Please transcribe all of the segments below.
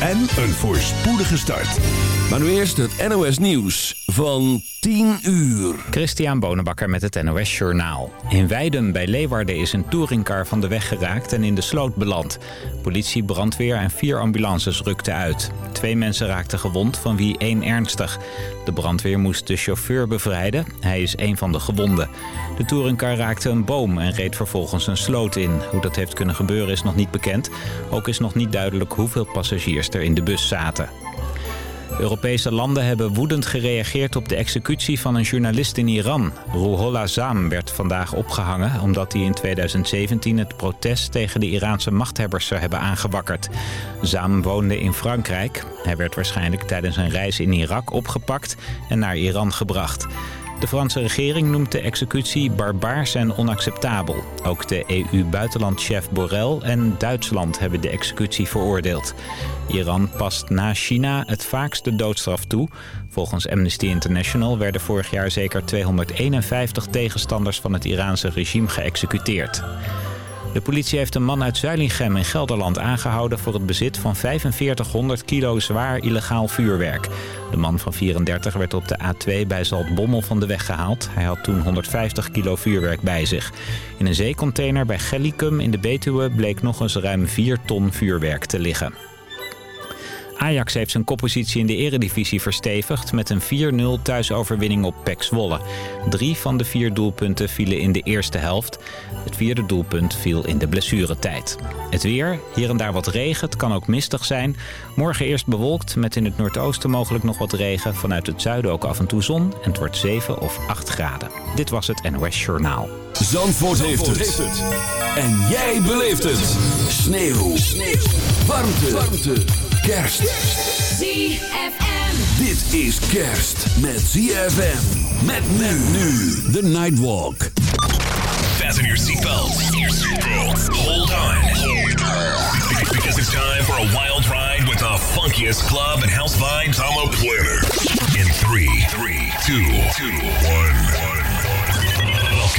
en een voorspoedige start. Maar nu eerst het NOS Nieuws van 10 uur. Christian Bonenbakker met het NOS Journaal. In Weiden bij Leeuwarden is een touringcar van de weg geraakt en in de sloot beland. Politie, brandweer en vier ambulances rukten uit. Twee mensen raakten gewond, van wie één ernstig. De brandweer moest de chauffeur bevrijden. Hij is een van de gewonden. De touringcar raakte een boom en reed vervolgens een sloot in. Hoe dat heeft kunnen gebeuren is nog niet bekend. Ook is nog niet duidelijk hoeveel passagiers in de bus zaten. Europese landen hebben woedend gereageerd op de executie van een journalist in Iran. Ruhollah Zam werd vandaag opgehangen omdat hij in 2017 het protest tegen de Iraanse machthebbers zou hebben aangewakkerd. Zam woonde in Frankrijk. Hij werd waarschijnlijk tijdens een reis in Irak opgepakt en naar Iran gebracht. De Franse regering noemt de executie barbaars en onacceptabel. Ook de EU-buitenlandchef Borrell en Duitsland hebben de executie veroordeeld. Iran past na China het vaakst de doodstraf toe. Volgens Amnesty International werden vorig jaar zeker 251 tegenstanders van het Iraanse regime geëxecuteerd. De politie heeft een man uit Zuilingem in Gelderland aangehouden... voor het bezit van 4500 kilo zwaar illegaal vuurwerk. De man van 34 werd op de A2 bij Zaltbommel van de weg gehaald. Hij had toen 150 kilo vuurwerk bij zich. In een zeecontainer bij Gellicum in de Betuwe... bleek nog eens ruim 4 ton vuurwerk te liggen. Ajax heeft zijn koppositie in de eredivisie verstevigd met een 4-0 thuisoverwinning op PEC Zwolle. Drie van de vier doelpunten vielen in de eerste helft. Het vierde doelpunt viel in de blessuretijd. Het weer, hier en daar wat regen, het kan ook mistig zijn. Morgen eerst bewolkt met in het noordoosten mogelijk nog wat regen. Vanuit het zuiden ook af en toe zon en het wordt 7 of 8 graden. Dit was het NOS Journaal. Zandvoort, heeft, het. En jij beleeft het. Sneeuw. Sneeuw. Warmte. Warmte. Kerst. ZFM. Dit is kerst met ZFM. Met men nu. The Nightwalk. Fasten your seatbelts. Hold on. Because it's time for a wild ride with the funkiest club and house vibes on the planet. In three, three, two, two, one.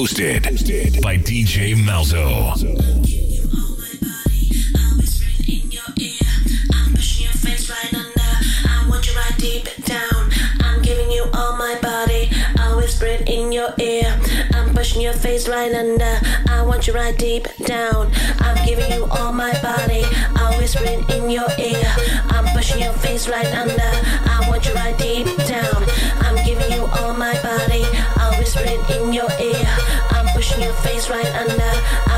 hosted, by DJ Malzo. In your ear, I'm pushing your face right under. I want you right deep down. I'm giving you all my body. I'm whispering in your ear. I'm pushing your face right under. I want you right deep down. I'm giving you all my face right under.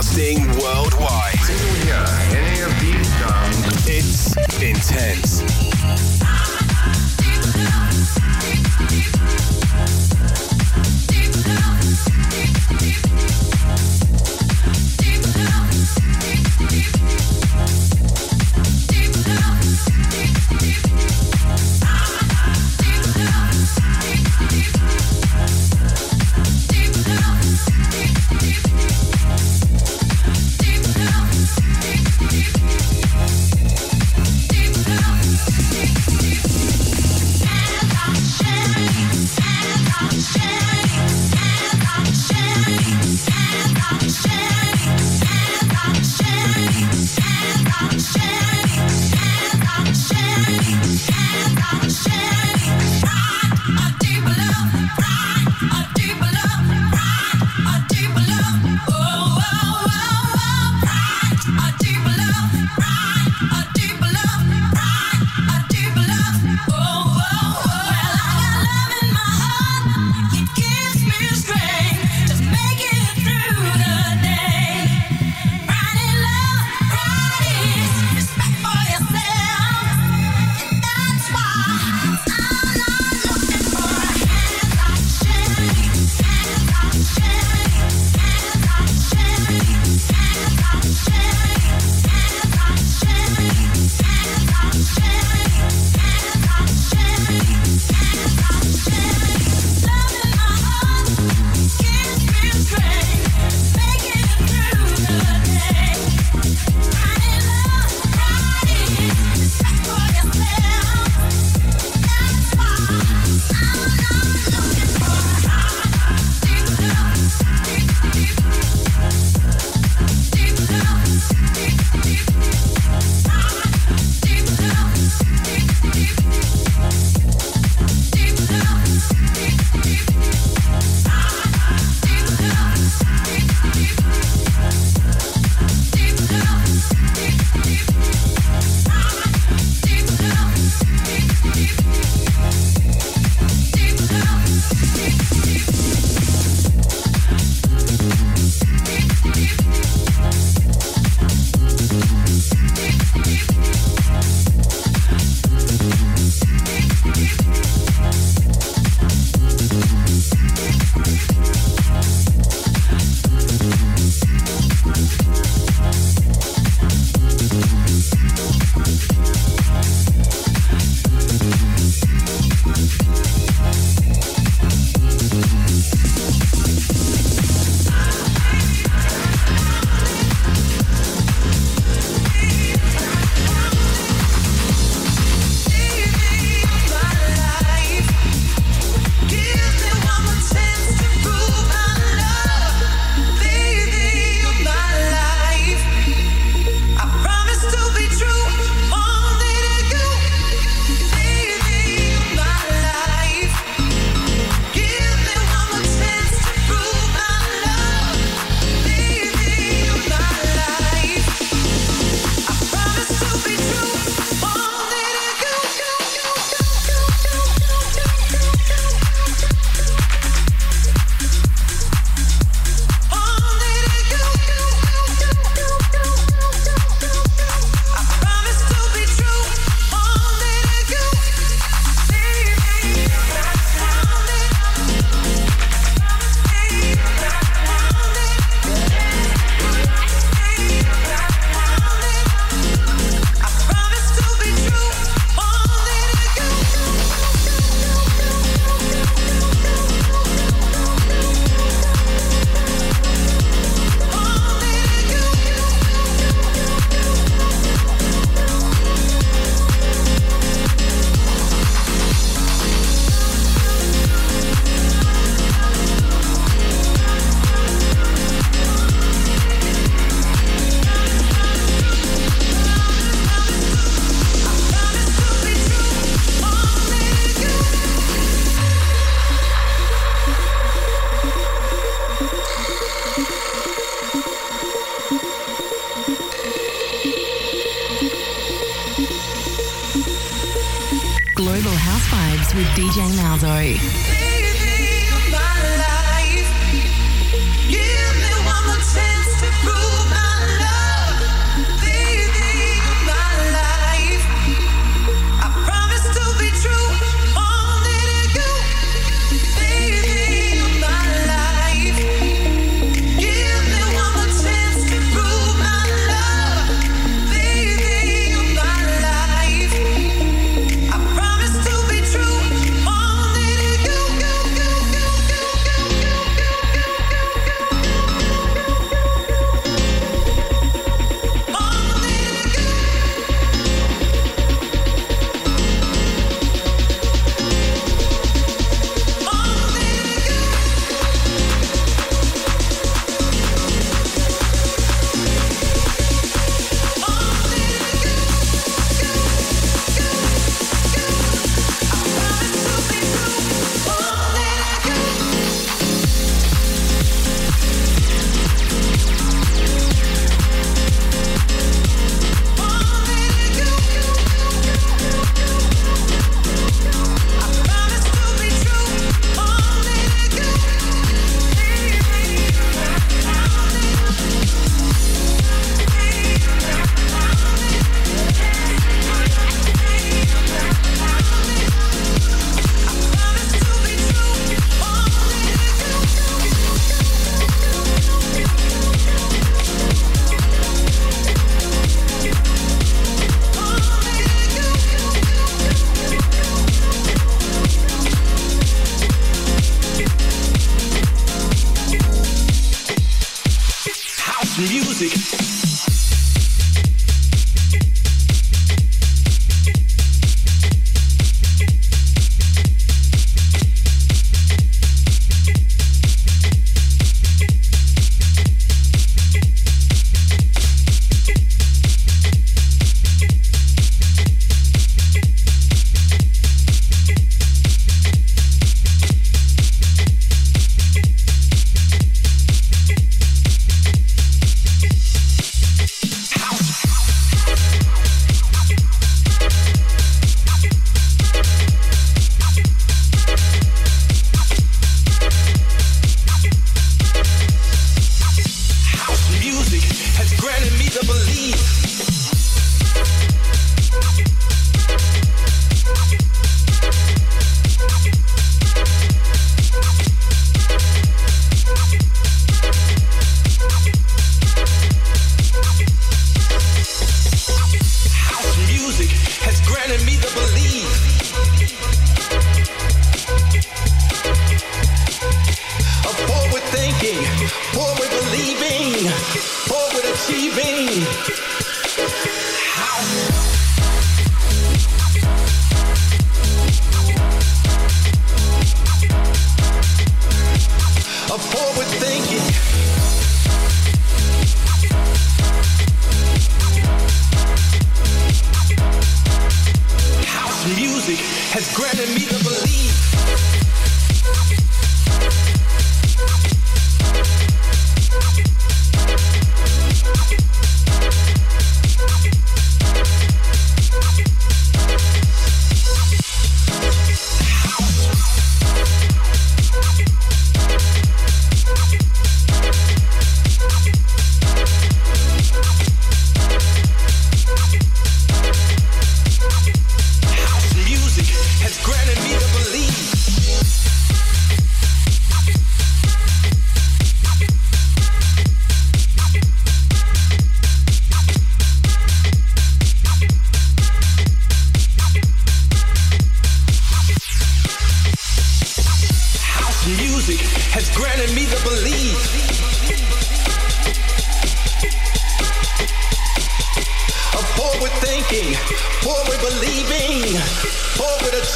Broadcasting worldwide. Any of these sounds? It's intense.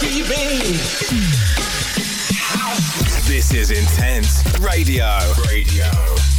TV. This is intense radio. Radio.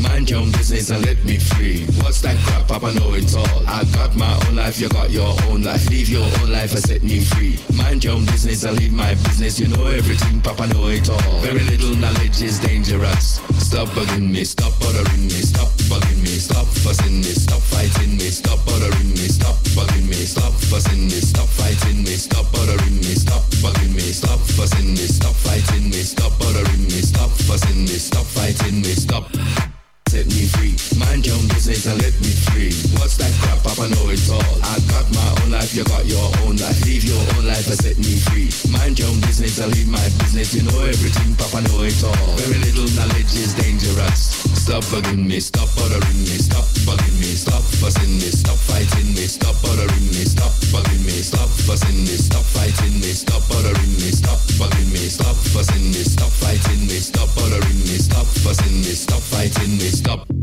Mind your own business and let me free. What's that crap? Papa know it all. I got my own life, you got your own life. Leave your own life and set me free. Mind your own business, and leave my business. You know everything, Papa know it all. Very little knowledge is dangerous. Stop bugging me, stop bothering me, stop bugging me, stop fussing me, stop fighting me, stop bothering me, stop bugging me, stop fussing me, stop fighting me, stop bothering me, stop bugging me, stop fussing me, stop fighting me, stop bothering me, stop fussing me, stop fighting me, stop set me free. Mind your business and let me free. What's that crap Papa? Know it all. I got my own life, you got your own life. Leave your own life and set me free. Mind your own business and leave my business. You know everything, Papa know it all. Very little knowledge is dangerous. Stop bugging me, stop bothering me, stop bugging me, stop fussing me, stop fighting me, stop bothering me, stop bugging me, stop fussing me, stop fighting me, stop bothering me, stop bugging me, stop fussing me, stop fighting me, stop bothering me, stop fussing me, stop fighting me stop.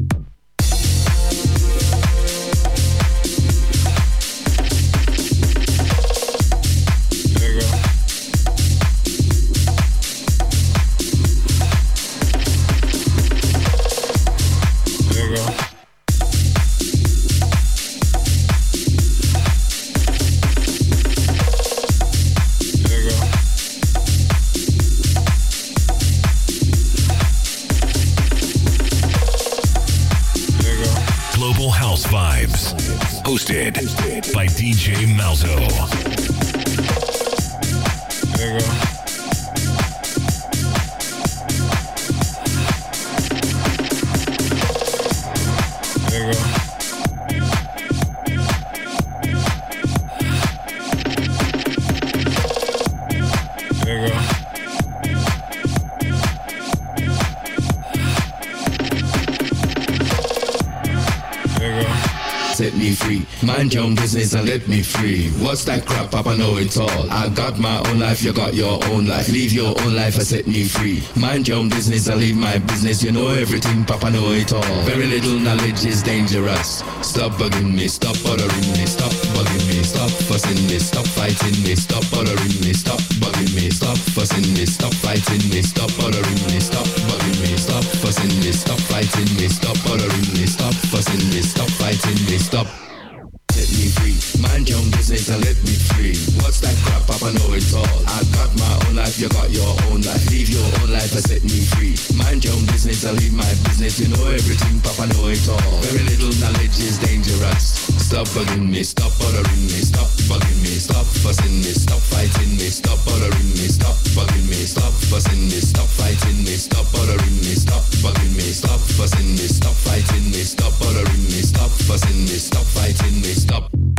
DJ Malzo. There you go. There you go. Free. Mind your own business and let me free. What's that crap? Papa know it all. I got my own life, you got your own life. Leave your own life and set me free. Mind your own business and leave my business. You know everything, Papa know it all. Very little knowledge is dangerous. Stop bugging me, stop bothering me, stop bugging me, stop fussing me, stop fighting me, stop bothering me, stop bugging me, stop fussing me, stop fighting me, stop bothering me, stop bugging me, stop fussing me, stop fighting me, stop bothering me, stop fussing me, stop fighting me, stop. Me free. Mind your own business and let me free. What's that crap? Papa know it all. I got my own life, you got your own life. Leave your own life and set me free. Mind your own business and leave my business. You know everything, Papa know it all. Very little knowledge is dangerous. Stop bugging me, stop bothering me, stop bugging me, stop fussing me, stop fighting me, stop bothering me, stop bugging me, stop fussing me, stop fighting me, stop bothering me, stop bugging me, stop fussing me, stop fighting me, stop bothering me, stop fussing me, stop fighting me, stop up.